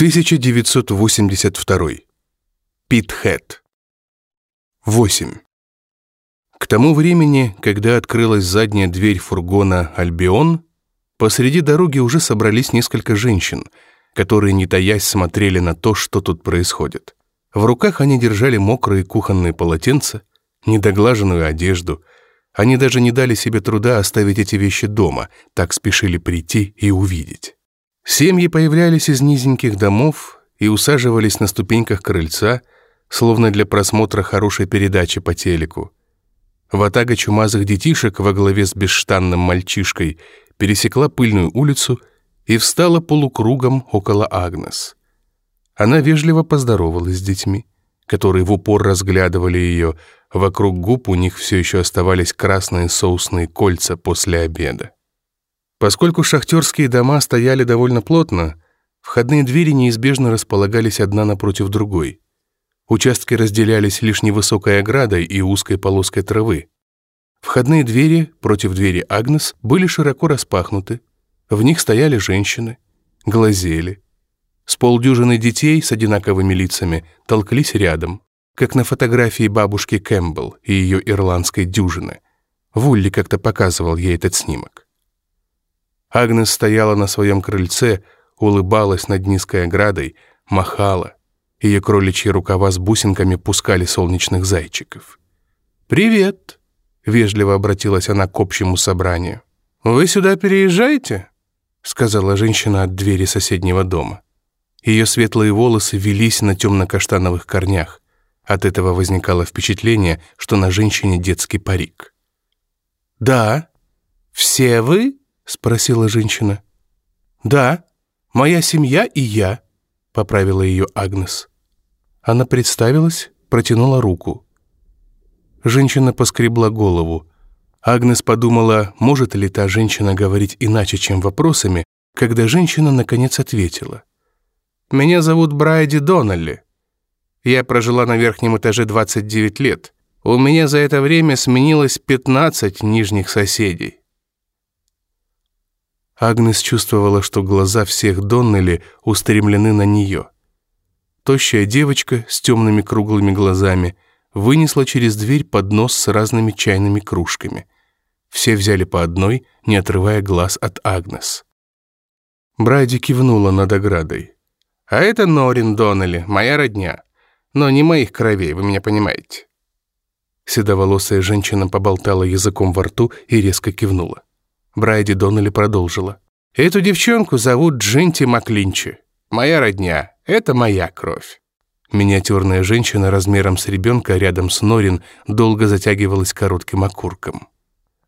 1982. Питхэт. 8. К тому времени, когда открылась задняя дверь фургона «Альбион», посреди дороги уже собрались несколько женщин, которые, не таясь, смотрели на то, что тут происходит. В руках они держали мокрые кухонные полотенца, недоглаженную одежду. Они даже не дали себе труда оставить эти вещи дома, так спешили прийти и увидеть. Семьи появлялись из низеньких домов и усаживались на ступеньках крыльца, словно для просмотра хорошей передачи по телеку. Ватага чумазых детишек во главе с бесштанным мальчишкой пересекла пыльную улицу и встала полукругом около Агнес. Она вежливо поздоровалась с детьми, которые в упор разглядывали ее. Вокруг губ у них все еще оставались красные соусные кольца после обеда. Поскольку шахтерские дома стояли довольно плотно, входные двери неизбежно располагались одна напротив другой. Участки разделялись лишь невысокой оградой и узкой полоской травы. Входные двери против двери Агнес были широко распахнуты. В них стояли женщины, глазели. С полдюжины детей с одинаковыми лицами толклись рядом, как на фотографии бабушки Кэмпбелл и ее ирландской дюжины. Вулли как-то показывал ей этот снимок. Агнес стояла на своем крыльце, улыбалась над низкой оградой, махала. Ее кроличьи рукава с бусинками пускали солнечных зайчиков. «Привет!» — вежливо обратилась она к общему собранию. «Вы сюда переезжаете?» — сказала женщина от двери соседнего дома. Ее светлые волосы велись на темно-каштановых корнях. От этого возникало впечатление, что на женщине детский парик. «Да. Все вы?» — спросила женщина. «Да, моя семья и я», — поправила ее Агнес. Она представилась, протянула руку. Женщина поскребла голову. Агнес подумала, может ли та женщина говорить иначе, чем вопросами, когда женщина наконец ответила. «Меня зовут Брайди Доннелли. Я прожила на верхнем этаже 29 лет. У меня за это время сменилось 15 нижних соседей. Агнес чувствовала, что глаза всех Доннелли устремлены на нее. Тощая девочка с темными круглыми глазами вынесла через дверь поднос с разными чайными кружками. Все взяли по одной, не отрывая глаз от Агнес. Брайди кивнула над оградой. «А это Норин Доннелли, моя родня. Но не моих кровей, вы меня понимаете». Седоволосая женщина поболтала языком во рту и резко кивнула. Брайди Доннелли продолжила. «Эту девчонку зовут Джинти Маклинчи. Моя родня. Это моя кровь». Миниатюрная женщина размером с ребенка рядом с Норин долго затягивалась коротким окурком.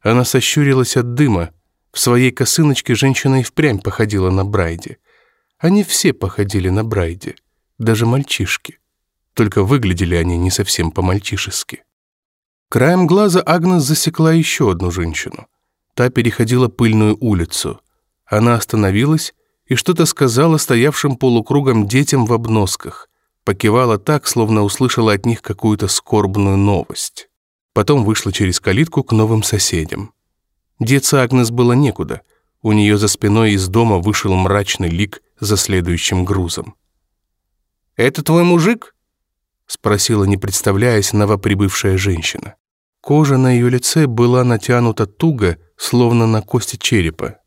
Она сощурилась от дыма. В своей косыночке женщина и впрямь походила на Брайди. Они все походили на Брайди, даже мальчишки. Только выглядели они не совсем по-мальчишески. Краем глаза Агнес засекла еще одну женщину — Та переходила пыльную улицу. Она остановилась и что-то сказала стоявшим полукругом детям в обносках. Покивала так, словно услышала от них какую-то скорбную новость. Потом вышла через калитку к новым соседям. Деться Агнес было некуда. У нее за спиной из дома вышел мрачный лик за следующим грузом. «Это твой мужик?» — спросила, не представляясь, новоприбывшая женщина. Кожа на ее лице была натянута туго, словно на кости черепа.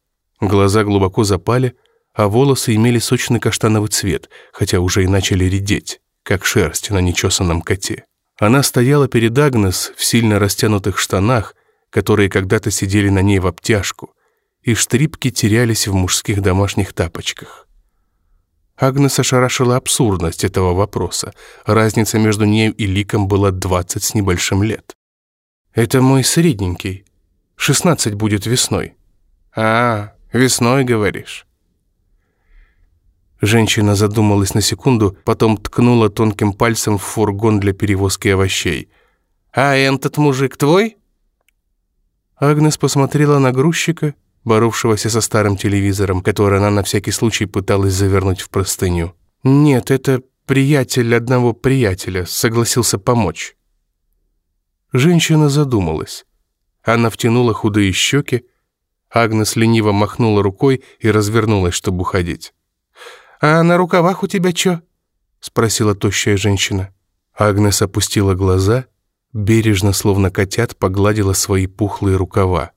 Глаза глубоко запали, а волосы имели сочный каштановый цвет, хотя уже и начали редеть, как шерсть на нечесанном коте. Она стояла перед Агнес в сильно растянутых штанах, которые когда-то сидели на ней в обтяжку, и штрипки терялись в мужских домашних тапочках. Агнес ошарашила абсурдность этого вопроса. Разница между нею и Ликом была двадцать с небольшим лет. «Это мой средненький. Шестнадцать будет весной». «А, весной, говоришь?» Женщина задумалась на секунду, потом ткнула тонким пальцем в фургон для перевозки овощей. «А этот мужик твой?» Агнес посмотрела на грузчика, боровшегося со старым телевизором, который она на всякий случай пыталась завернуть в простыню. «Нет, это приятель одного приятеля, согласился помочь». Женщина задумалась. Она втянула худые щеки. Агнес лениво махнула рукой и развернулась, чтобы уходить. «А на рукавах у тебя чё?» — спросила тощая женщина. Агнес опустила глаза, бережно, словно котят, погладила свои пухлые рукава.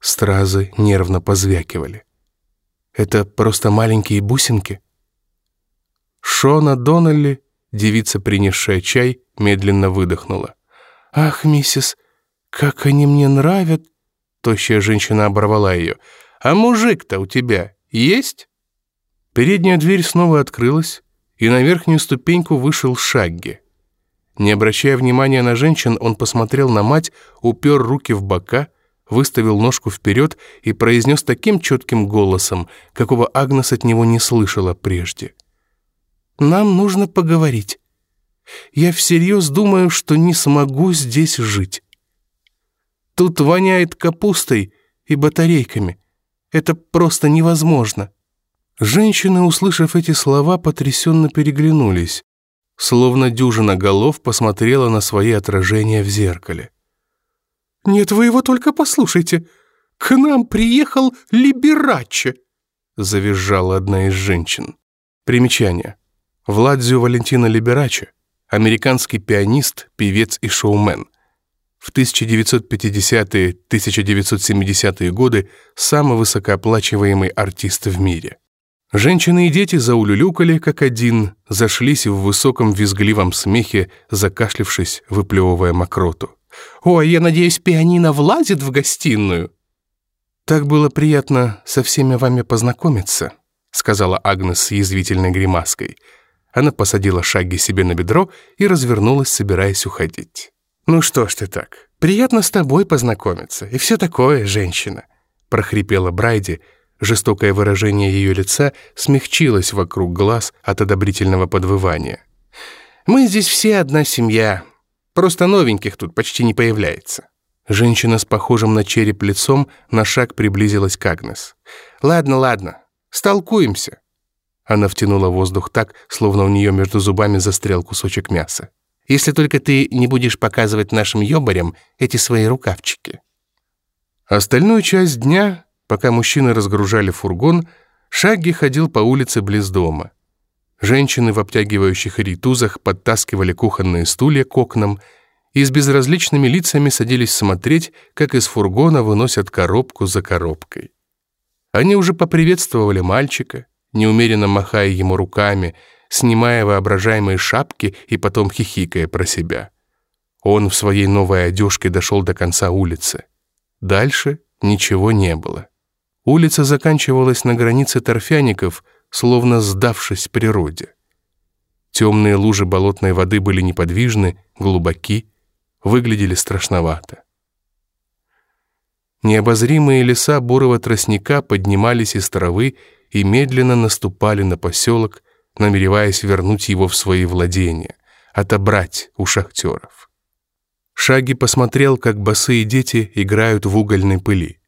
Стразы нервно позвякивали. «Это просто маленькие бусинки?» Шона Доннелли, девица, принесшая чай, медленно выдохнула. «Ах, миссис, как они мне нравят!» Тощая женщина оборвала ее. «А мужик-то у тебя есть?» Передняя дверь снова открылась, и на верхнюю ступеньку вышел Шагги. Не обращая внимания на женщин, он посмотрел на мать, упер руки в бока, выставил ножку вперед и произнес таким четким голосом, какого Агнес от него не слышала прежде. «Нам нужно поговорить. Я всерьез думаю, что не смогу здесь жить. Тут воняет капустой и батарейками. Это просто невозможно». Женщины, услышав эти слова, потрясенно переглянулись, словно дюжина голов посмотрела на свои отражения в зеркале. «Нет, вы его только послушайте. К нам приехал Либераче», — завизжала одна из женщин. Примечание. Владзио Валентина Либераче, американский пианист, певец и шоумен. В 1950-1970-е годы самый высокооплачиваемый артист в мире. Женщины и дети заулюлюкали, как один, зашлись в высоком визгливом смехе, закашлившись, выплевывая мокроту. «Ой, я надеюсь, пианино влазит в гостиную?» «Так было приятно со всеми вами познакомиться», сказала Агнес с язвительной гримаской. Она посадила шаги себе на бедро и развернулась, собираясь уходить. «Ну что ж ты так? Приятно с тобой познакомиться. И все такое, женщина», прохрипела Брайди, Жестокое выражение ее лица смягчилось вокруг глаз от одобрительного подвывания. «Мы здесь все одна семья. Просто новеньких тут почти не появляется». Женщина с похожим на череп лицом на шаг приблизилась к Агнес. «Ладно, ладно, столкуемся». Она втянула воздух так, словно у нее между зубами застрял кусочек мяса. «Если только ты не будешь показывать нашим ёбарям эти свои рукавчики». Остальную часть дня Пока мужчины разгружали фургон, Шагги ходил по улице близ дома. Женщины в обтягивающих ритузах подтаскивали кухонные стулья к окнам и с безразличными лицами садились смотреть, как из фургона выносят коробку за коробкой. Они уже поприветствовали мальчика, неумеренно махая ему руками, снимая воображаемые шапки и потом хихикая про себя. Он в своей новой одежке дошел до конца улицы. Дальше ничего не было. Улица заканчивалась на границе торфяников, словно сдавшись природе. Темные лужи болотной воды были неподвижны, глубоки, выглядели страшновато. Необозримые леса бурого тростника поднимались из травы и медленно наступали на поселок, намереваясь вернуть его в свои владения, отобрать у шахтеров. Шаги посмотрел, как босые дети играют в угольной пыли.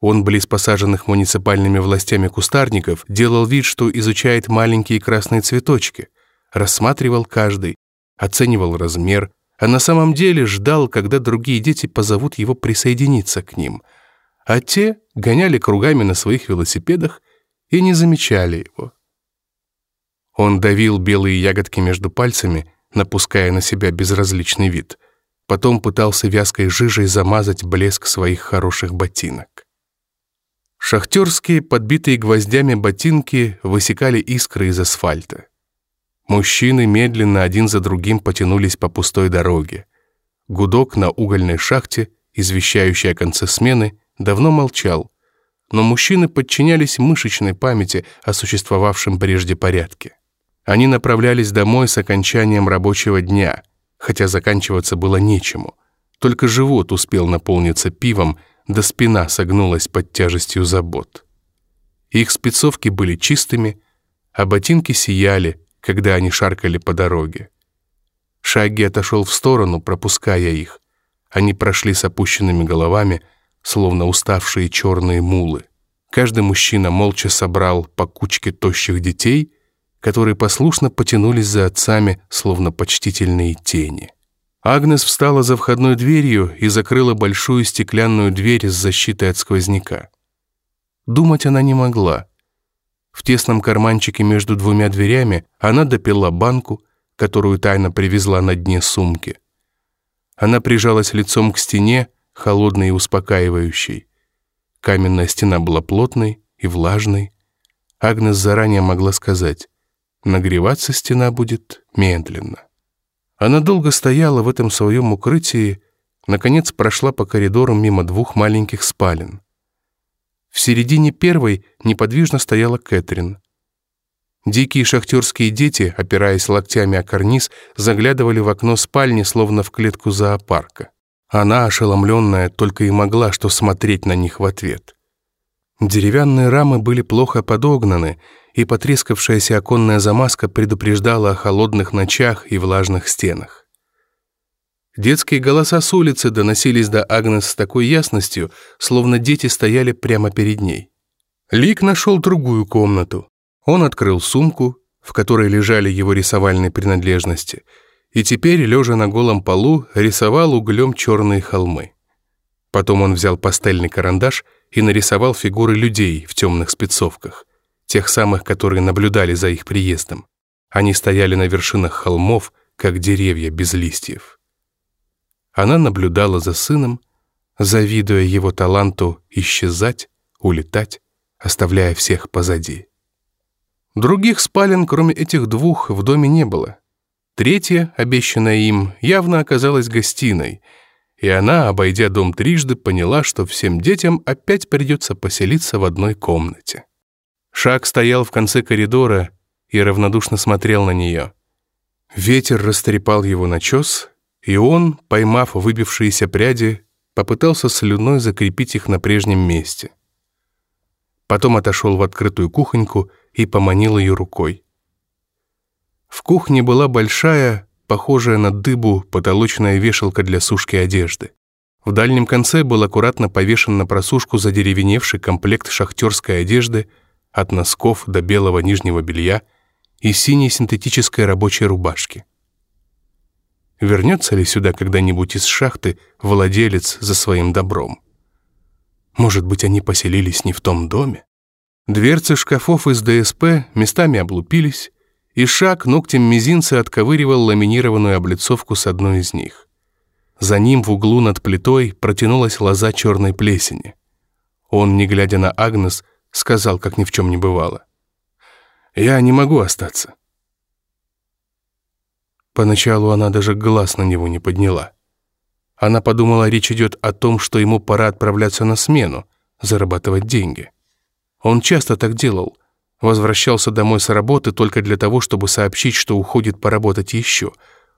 Он, близ посаженных муниципальными властями кустарников, делал вид, что изучает маленькие красные цветочки, рассматривал каждый, оценивал размер, а на самом деле ждал, когда другие дети позовут его присоединиться к ним. А те гоняли кругами на своих велосипедах и не замечали его. Он давил белые ягодки между пальцами, напуская на себя безразличный вид. Потом пытался вязкой жижей замазать блеск своих хороших ботинок. Шахтерские, подбитые гвоздями ботинки, высекали искры из асфальта. Мужчины медленно один за другим потянулись по пустой дороге. Гудок на угольной шахте, извещающий о конце смены, давно молчал, но мужчины подчинялись мышечной памяти о существовавшем прежде порядке. Они направлялись домой с окончанием рабочего дня, хотя заканчиваться было нечему. Только живот успел наполниться пивом, да спина согнулась под тяжестью забот. Их спецовки были чистыми, а ботинки сияли, когда они шаркали по дороге. Шаги отошел в сторону, пропуская их. Они прошли с опущенными головами, словно уставшие черные мулы. Каждый мужчина молча собрал по кучке тощих детей, которые послушно потянулись за отцами, словно почтительные тени. Агнес встала за входной дверью и закрыла большую стеклянную дверь с защитой от сквозняка. Думать она не могла. В тесном карманчике между двумя дверями она допила банку, которую тайно привезла на дне сумки. Она прижалась лицом к стене, холодной и успокаивающей. Каменная стена была плотной и влажной. Агнес заранее могла сказать, нагреваться стена будет медленно. Она долго стояла в этом своем укрытии, наконец прошла по коридору мимо двух маленьких спален. В середине первой неподвижно стояла Кэтрин. Дикие шахтерские дети, опираясь локтями о карниз, заглядывали в окно спальни, словно в клетку зоопарка. Она, ошеломленная, только и могла что смотреть на них в ответ. Деревянные рамы были плохо подогнаны, и потрескавшаяся оконная замазка предупреждала о холодных ночах и влажных стенах. Детские голоса с улицы доносились до Агнес с такой ясностью, словно дети стояли прямо перед ней. Лик нашел другую комнату. Он открыл сумку, в которой лежали его рисовальные принадлежности, и теперь, лежа на голом полу, рисовал углем черные холмы. Потом он взял пастельный карандаш и нарисовал фигуры людей в темных спецовках, тех самых, которые наблюдали за их приездом. Они стояли на вершинах холмов, как деревья без листьев. Она наблюдала за сыном, завидуя его таланту исчезать, улетать, оставляя всех позади. Других спален, кроме этих двух, в доме не было. Третья, обещанная им, явно оказалась гостиной, и она, обойдя дом трижды, поняла, что всем детям опять придется поселиться в одной комнате. Шаг стоял в конце коридора и равнодушно смотрел на нее. Ветер растрепал его начес, и он, поймав выбившиеся пряди, попытался слюной закрепить их на прежнем месте. Потом отошел в открытую кухоньку и поманил ее рукой. В кухне была большая, похожая на дыбу, потолочная вешалка для сушки одежды. В дальнем конце был аккуратно повешен на просушку задеревеневший комплект шахтерской одежды от носков до белого нижнего белья и синей синтетической рабочей рубашки. Вернется ли сюда когда-нибудь из шахты владелец за своим добром? Может быть, они поселились не в том доме? Дверцы шкафов из ДСП местами облупились, и шаг ногтем мизинца отковыривал ламинированную облицовку с одной из них. За ним в углу над плитой протянулась лоза черной плесени. Он, не глядя на Агнес, сказал, как ни в чем не бывало. «Я не могу остаться. Поначалу она даже глаз на него не подняла. Она подумала, речь идет о том, что ему пора отправляться на смену, зарабатывать деньги. Он часто так делал. Возвращался домой с работы только для того, чтобы сообщить, что уходит поработать еще.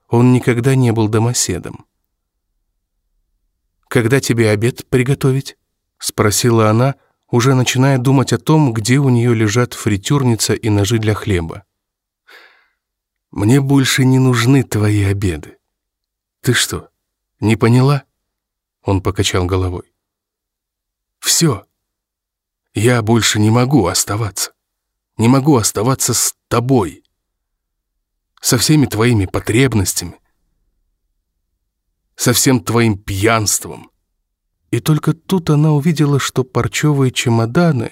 Он никогда не был домоседом. «Когда тебе обед приготовить?» — спросила она, уже начиная думать о том, где у нее лежат фритюрница и ножи для хлеба. Мне больше не нужны твои обеды. Ты что, не поняла? Он покачал головой. Все. Я больше не могу оставаться. Не могу оставаться с тобой. Со всеми твоими потребностями. Со всем твоим пьянством. И только тут она увидела, что парчевые чемоданы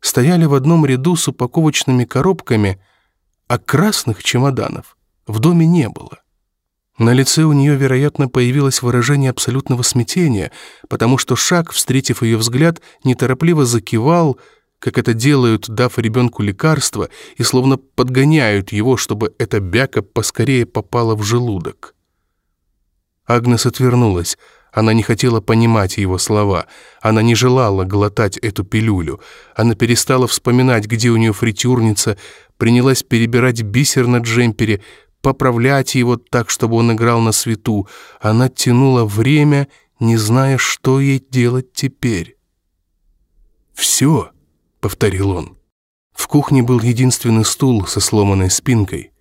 стояли в одном ряду с упаковочными коробками — а красных чемоданов в доме не было. На лице у нее, вероятно, появилось выражение абсолютного смятения, потому что Шаг, встретив ее взгляд, неторопливо закивал, как это делают, дав ребенку лекарство, и словно подгоняют его, чтобы эта бяка поскорее попала в желудок. Агнес отвернулась. Она не хотела понимать его слова. Она не желала глотать эту пилюлю. Она перестала вспоминать, где у нее фритюрница, принялась перебирать бисер на джемпере, поправлять его так, чтобы он играл на свету. Она тянула время, не зная, что ей делать теперь. «Все», — повторил он. В кухне был единственный стул со сломанной спинкой,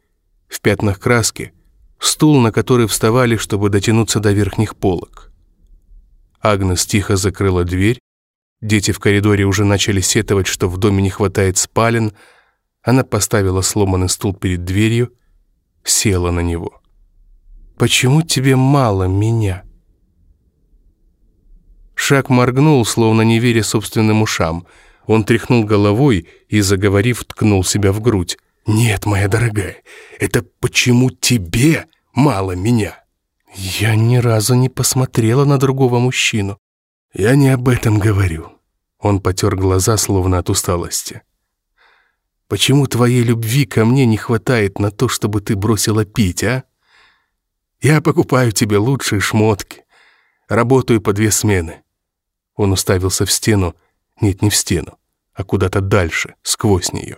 в пятнах краски, стул, на который вставали, чтобы дотянуться до верхних полок. Агнес тихо закрыла дверь, дети в коридоре уже начали сетовать, что в доме не хватает спален, она поставила сломанный стул перед дверью, села на него. «Почему тебе мало меня?» Шаг моргнул, словно не веря собственным ушам. Он тряхнул головой и, заговорив, ткнул себя в грудь. «Нет, моя дорогая, это почему тебе мало меня?» «Я ни разу не посмотрела на другого мужчину». «Я не об этом говорю». Он потер глаза, словно от усталости. «Почему твоей любви ко мне не хватает на то, чтобы ты бросила пить, а? Я покупаю тебе лучшие шмотки, работаю по две смены». Он уставился в стену, нет, не в стену, а куда-то дальше, сквозь нее.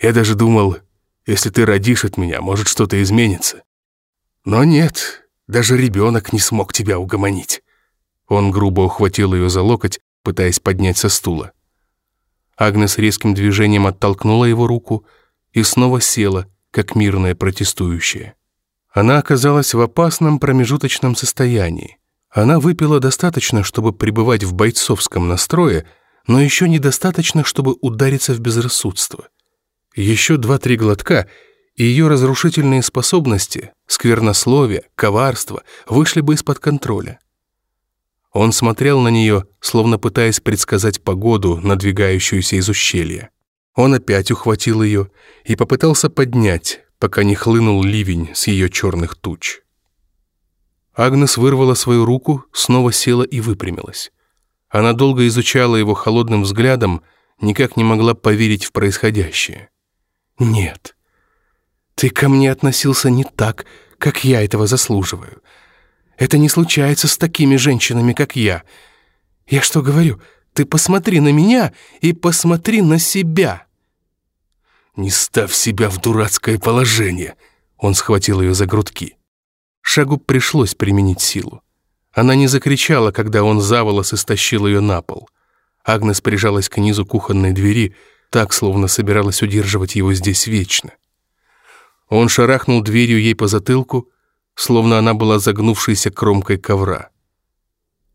Я даже думал, если ты родишь от меня, может, что-то изменится. Но нет, даже ребенок не смог тебя угомонить. Он грубо ухватил ее за локоть, пытаясь поднять со стула. Агнес резким движением оттолкнула его руку и снова села, как мирная протестующая. Она оказалась в опасном промежуточном состоянии. Она выпила достаточно, чтобы пребывать в бойцовском настрое, но еще недостаточно, чтобы удариться в безрассудство. Еще два-три глотка, ее разрушительные способности, сквернословие, коварство вышли бы из-под контроля. Он смотрел на нее, словно пытаясь предсказать погоду, надвигающуюся из ущелья. Он опять ухватил ее и попытался поднять, пока не хлынул ливень с ее черных туч. Агнес вырвала свою руку, снова села и выпрямилась. Она долго изучала его холодным взглядом, никак не могла поверить в происходящее. «Нет, ты ко мне относился не так, как я этого заслуживаю. Это не случается с такими женщинами, как я. Я что говорю? Ты посмотри на меня и посмотри на себя». «Не ставь себя в дурацкое положение», — он схватил ее за грудки. Шагу пришлось применить силу. Она не закричала, когда он за волосы стащил ее на пол. Агнес прижалась к низу кухонной двери, так, словно собиралась удерживать его здесь вечно. Он шарахнул дверью ей по затылку, словно она была загнувшейся кромкой ковра.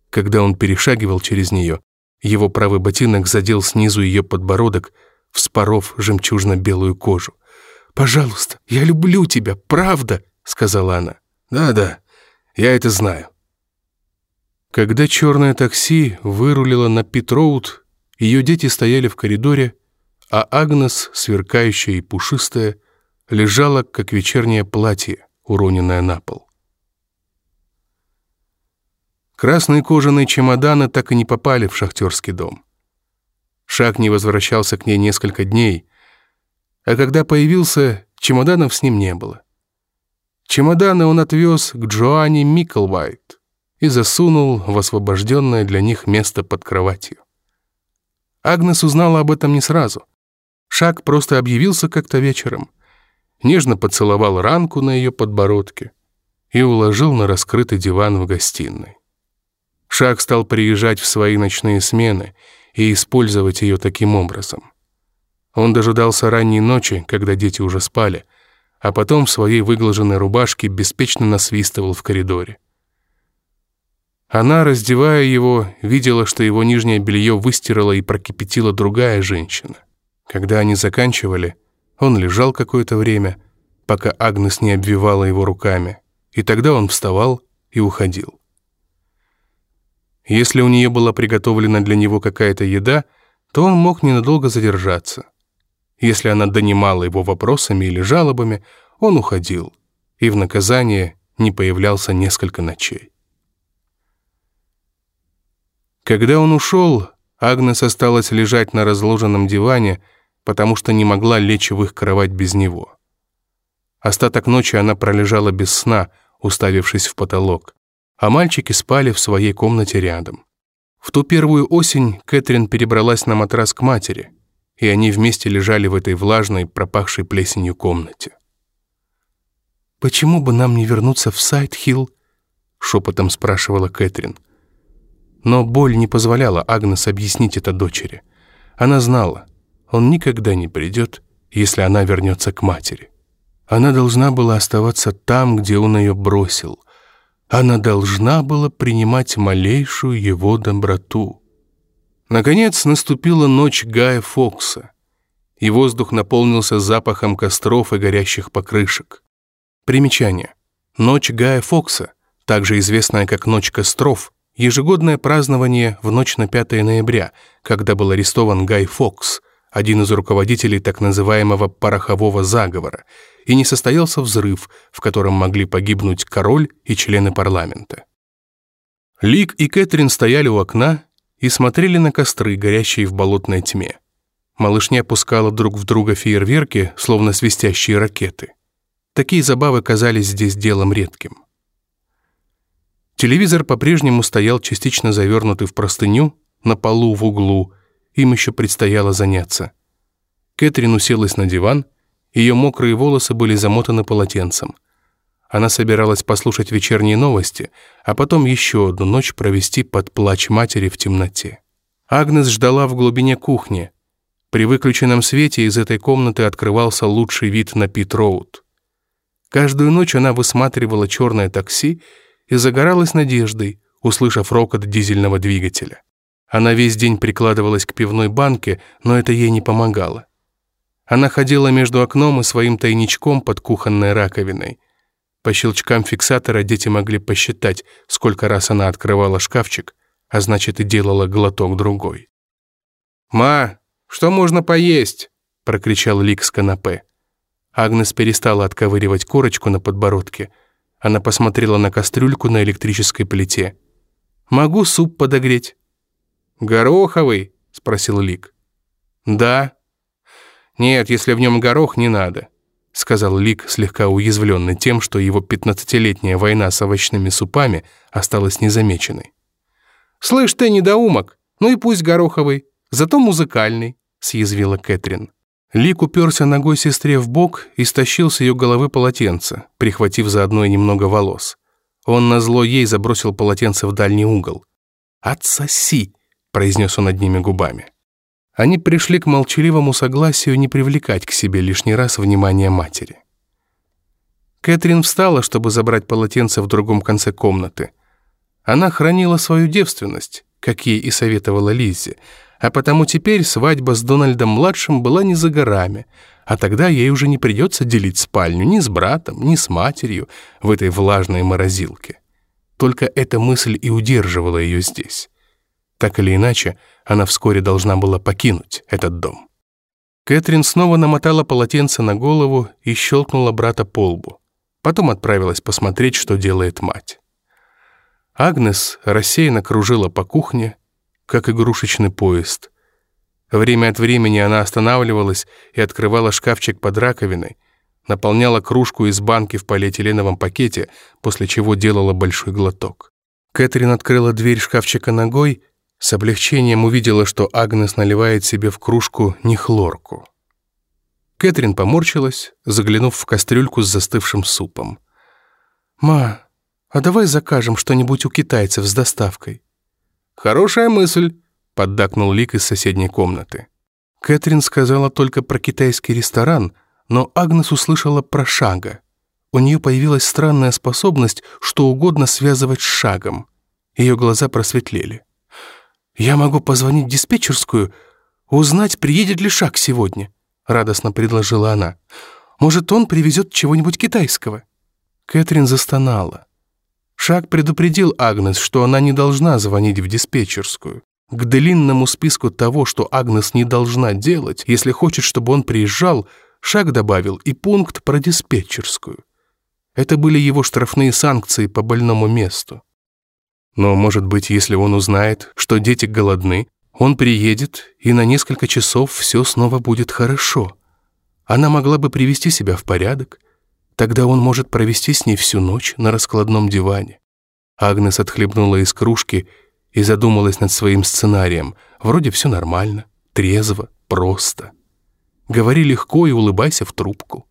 Когда он перешагивал через нее, его правый ботинок задел снизу ее подбородок, вспоров жемчужно-белую кожу. «Пожалуйста, я люблю тебя, правда», — сказала она. «Да-да, я это знаю». Когда черное такси вырулило на Питроуд, ее дети стояли в коридоре, а Агнес, сверкающая и пушистая, лежала, как вечернее платье, уроненное на пол. Красные кожаные чемоданы так и не попали в шахтерский дом. Шаг не возвращался к ней несколько дней, а когда появился, чемоданов с ним не было. Чемоданы он отвез к Джоанне Микклвайт и засунул в освобожденное для них место под кроватью. Агнес узнала об этом не сразу. Шаг просто объявился как-то вечером, нежно поцеловал ранку на ее подбородке и уложил на раскрытый диван в гостиной. Шаг стал приезжать в свои ночные смены и использовать ее таким образом. Он дожидался ранней ночи, когда дети уже спали, а потом в своей выглаженной рубашке беспечно насвистывал в коридоре. Она, раздевая его, видела, что его нижнее белье выстирала и прокипятила другая женщина. Когда они заканчивали, он лежал какое-то время, пока Агнес не обвивала его руками, и тогда он вставал и уходил. Если у нее была приготовлена для него какая-то еда, то он мог ненадолго задержаться. Если она донимала его вопросами или жалобами, он уходил и в наказание не появлялся несколько ночей. Когда он ушел, Агнес осталась лежать на разложенном диване, потому что не могла лечь в их кровать без него. Остаток ночи она пролежала без сна, уставившись в потолок, а мальчики спали в своей комнате рядом. В ту первую осень Кэтрин перебралась на матрас к матери — и они вместе лежали в этой влажной, пропахшей плесенью комнате. «Почему бы нам не вернуться в Сайт-Хилл?» — шепотом спрашивала Кэтрин. Но боль не позволяла Агнес объяснить это дочери. Она знала, он никогда не придет, если она вернется к матери. Она должна была оставаться там, где он ее бросил. Она должна была принимать малейшую его доброту. Наконец наступила ночь Гая Фокса, и воздух наполнился запахом костров и горящих покрышек. Примечание. Ночь Гая Фокса, также известная как Ночь костров, ежегодное празднование в ночь на 5 ноября, когда был арестован Гай Фокс, один из руководителей так называемого «порохового заговора», и не состоялся взрыв, в котором могли погибнуть король и члены парламента. Лик и Кэтрин стояли у окна и смотрели на костры, горящие в болотной тьме. Малышня пускала друг в друга фейерверки, словно свистящие ракеты. Такие забавы казались здесь делом редким. Телевизор по-прежнему стоял частично завернутый в простыню, на полу в углу, им еще предстояло заняться. Кэтрин уселась на диван, ее мокрые волосы были замотаны полотенцем. Она собиралась послушать вечерние новости, а потом еще одну ночь провести под плач матери в темноте. Агнес ждала в глубине кухни. При выключенном свете из этой комнаты открывался лучший вид на Пит-Роуд. Каждую ночь она высматривала черное такси и загоралась надеждой, услышав рокот дизельного двигателя. Она весь день прикладывалась к пивной банке, но это ей не помогало. Она ходила между окном и своим тайничком под кухонной раковиной. По щелчкам фиксатора дети могли посчитать, сколько раз она открывала шкафчик, а значит и делала глоток другой. «Ма, что можно поесть?» — прокричал Лик с канапе. Агнес перестала отковыривать корочку на подбородке. Она посмотрела на кастрюльку на электрической плите. «Могу суп подогреть?» «Гороховый?» — спросил Лик. «Да». «Нет, если в нем горох, не надо», — сказал Лик, слегка уязвленный тем, что его пятнадцатилетняя война с овощными супами осталась незамеченной. «Слышь ты, недоумок, ну и пусть гороховый, зато музыкальный», — съязвила Кэтрин. Лик уперся ногой сестре в бок и стащил с ее головы полотенце, прихватив заодно и немного волос. Он назло ей забросил полотенце в дальний угол. «Отсоси!» Произнес он одними губами. Они пришли к молчаливому согласию не привлекать к себе лишний раз внимание матери. Кэтрин встала, чтобы забрать полотенце в другом конце комнаты. Она хранила свою девственность, как ей и советовала Лиззи, а потому теперь свадьба с Дональдом-младшим была не за горами, а тогда ей уже не придется делить спальню ни с братом, ни с матерью в этой влажной морозилке. Только эта мысль и удерживала ее здесь. Так или иначе, она вскоре должна была покинуть этот дом. Кэтрин снова намотала полотенце на голову и щелкнула брата по лбу. Потом отправилась посмотреть, что делает мать. Агнес рассеянно кружила по кухне, как игрушечный поезд. Время от времени она останавливалась и открывала шкафчик под раковиной, наполняла кружку из банки в полиэтиленовом пакете, после чего делала большой глоток. Кэтрин открыла дверь шкафчика ногой с облегчением увидела, что Агнес наливает себе в кружку не хлорку. Кэтрин поморщилась, заглянув в кастрюльку с застывшим супом. «Ма, а давай закажем что-нибудь у китайцев с доставкой?» «Хорошая мысль», — поддакнул Лик из соседней комнаты. Кэтрин сказала только про китайский ресторан, но Агнес услышала про шага. У нее появилась странная способность что угодно связывать с шагом. Ее глаза просветлели. «Я могу позвонить в диспетчерскую, узнать, приедет ли Шаг сегодня», — радостно предложила она. «Может, он привезет чего-нибудь китайского?» Кэтрин застонала. Шаг предупредил Агнес, что она не должна звонить в диспетчерскую. К длинному списку того, что Агнес не должна делать, если хочет, чтобы он приезжал, Шаг добавил и пункт про диспетчерскую. Это были его штрафные санкции по больному месту. Но, может быть, если он узнает, что дети голодны, он приедет, и на несколько часов все снова будет хорошо. Она могла бы привести себя в порядок. Тогда он может провести с ней всю ночь на раскладном диване. Агнес отхлебнула из кружки и задумалась над своим сценарием. Вроде все нормально, трезво, просто. Говори легко и улыбайся в трубку.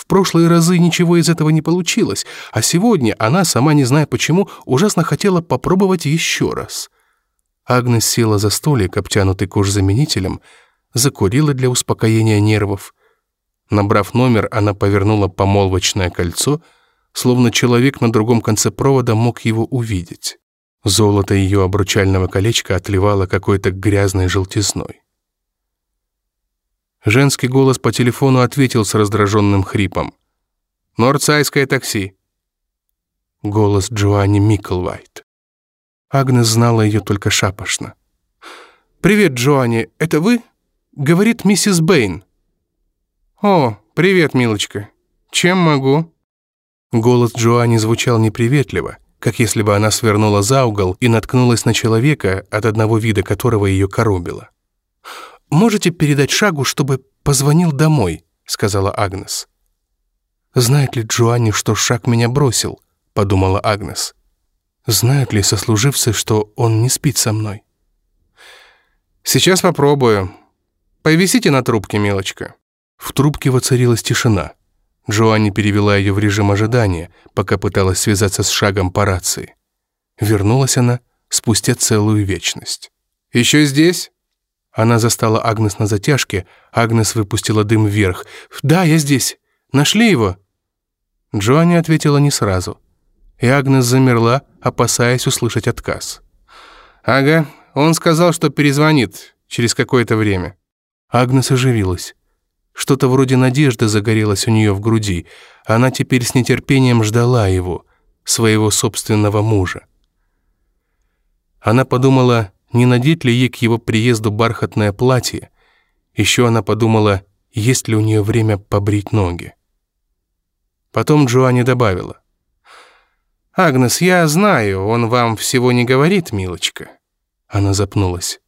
В прошлые разы ничего из этого не получилось, а сегодня она, сама не зная почему, ужасно хотела попробовать еще раз. Агнес села за столик, обтянутый кожзаменителем, закурила для успокоения нервов. Набрав номер, она повернула помолвочное кольцо, словно человек на другом конце провода мог его увидеть. Золото ее обручального колечка отливало какой-то грязной желтизной. Женский голос по телефону ответил с раздраженным хрипом. «Нордсайское такси». Голос Джоанни Микклвайт. Агнес знала ее только шапошно. «Привет, Джоанни, это вы?» — говорит миссис Бэйн. «О, привет, милочка. Чем могу?» Голос Джоанни звучал неприветливо, как если бы она свернула за угол и наткнулась на человека, от одного вида которого ее коробило. «Можете передать Шагу, чтобы позвонил домой?» — сказала Агнес. «Знает ли Джоанни, что Шаг меня бросил?» — подумала Агнес. «Знают ли сослуживцы, что он не спит со мной?» «Сейчас попробую. Повисите на трубке, милочка». В трубке воцарилась тишина. Джоанни перевела ее в режим ожидания, пока пыталась связаться с шагом по рации. Вернулась она спустя целую вечность. «Еще здесь?» Она застала Агнес на затяжке, Агнес выпустила дым вверх. «Да, я здесь. Нашли его?» Джоанни ответила не сразу. И Агнес замерла, опасаясь услышать отказ. «Ага, он сказал, что перезвонит через какое-то время». Агнес оживилась. Что-то вроде надежды загорелось у нее в груди. Она теперь с нетерпением ждала его, своего собственного мужа. Она подумала, не надеть ли ей к его приезду бархатное платье. Еще она подумала, есть ли у нее время побрить ноги. Потом Джоанни добавила. «Агнес, я знаю, он вам всего не говорит, милочка». Она запнулась.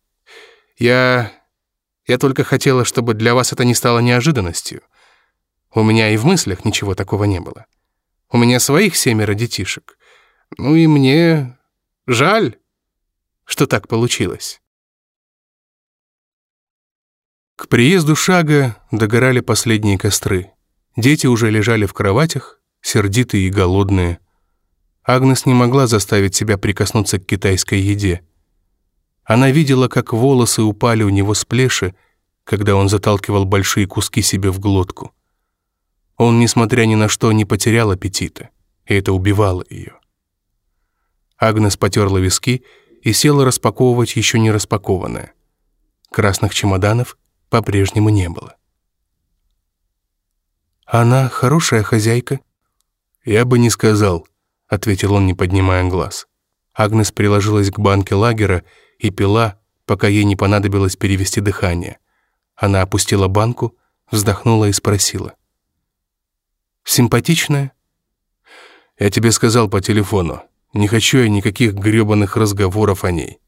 «Я... я только хотела, чтобы для вас это не стало неожиданностью. У меня и в мыслях ничего такого не было. У меня своих семеро детишек. Ну и мне жаль, что так получилось». К приезду Шага догорали последние костры. Дети уже лежали в кроватях, сердитые и голодные. Агнес не могла заставить себя прикоснуться к китайской еде. Она видела, как волосы упали у него с плеши, когда он заталкивал большие куски себе в глотку. Он, несмотря ни на что, не потерял аппетита, и это убивало ее. Агнес потерла виски и села распаковывать еще не распакованное. Красных чемоданов по-прежнему не было. «Она хорошая хозяйка?» «Я бы не сказал», — ответил он, не поднимая глаз. Агнес приложилась к банке лагера и пила, пока ей не понадобилось перевести дыхание. Она опустила банку, вздохнула и спросила. «Симпатичная?» «Я тебе сказал по телефону. Не хочу я никаких грёбаных разговоров о ней».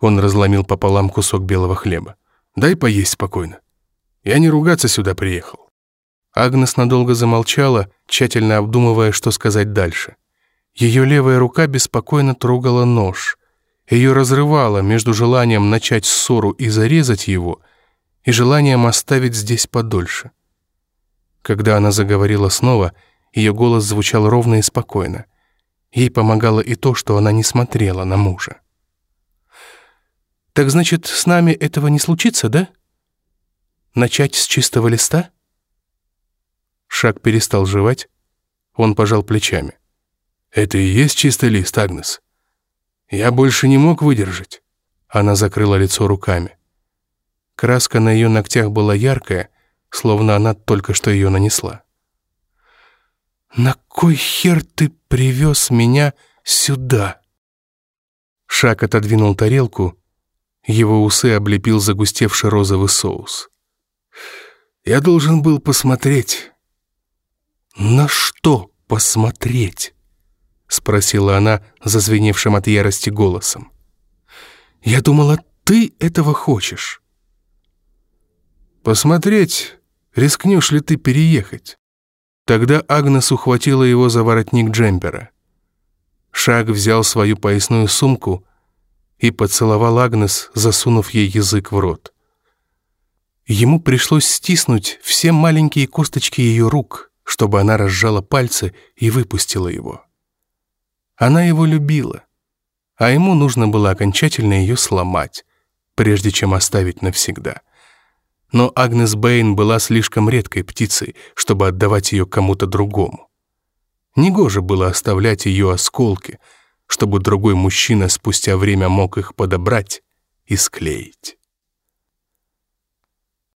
Он разломил пополам кусок белого хлеба. «Дай поесть спокойно. Я не ругаться сюда приехал». Агнес надолго замолчала, тщательно обдумывая, что сказать дальше. Ее левая рука беспокойно трогала нож — ее разрывало между желанием начать ссору и зарезать его и желанием оставить здесь подольше. Когда она заговорила снова, ее голос звучал ровно и спокойно. Ей помогало и то, что она не смотрела на мужа. «Так значит, с нами этого не случится, да? Начать с чистого листа?» Шаг перестал жевать. Он пожал плечами. «Это и есть чистый лист, Агнес. Я больше не мог выдержать. Она закрыла лицо руками. Краска на ее ногтях была яркая, словно она только что ее нанесла. «На кой хер ты привез меня сюда?» Шак отодвинул тарелку, его усы облепил загустевший розовый соус. «Я должен был посмотреть». «На что посмотреть?» — спросила она зазвеневшим от ярости голосом. «Я думала, ты этого хочешь». «Посмотреть, рискнешь ли ты переехать?» Тогда Агнес ухватила его за воротник джемпера. Шаг взял свою поясную сумку и поцеловал Агнес, засунув ей язык в рот. Ему пришлось стиснуть все маленькие косточки ее рук, чтобы она разжала пальцы и выпустила его. Она его любила, а ему нужно было окончательно ее сломать, прежде чем оставить навсегда. Но Агнес Бэйн была слишком редкой птицей, чтобы отдавать ее кому-то другому. Негоже было оставлять ее осколки, чтобы другой мужчина спустя время мог их подобрать и склеить.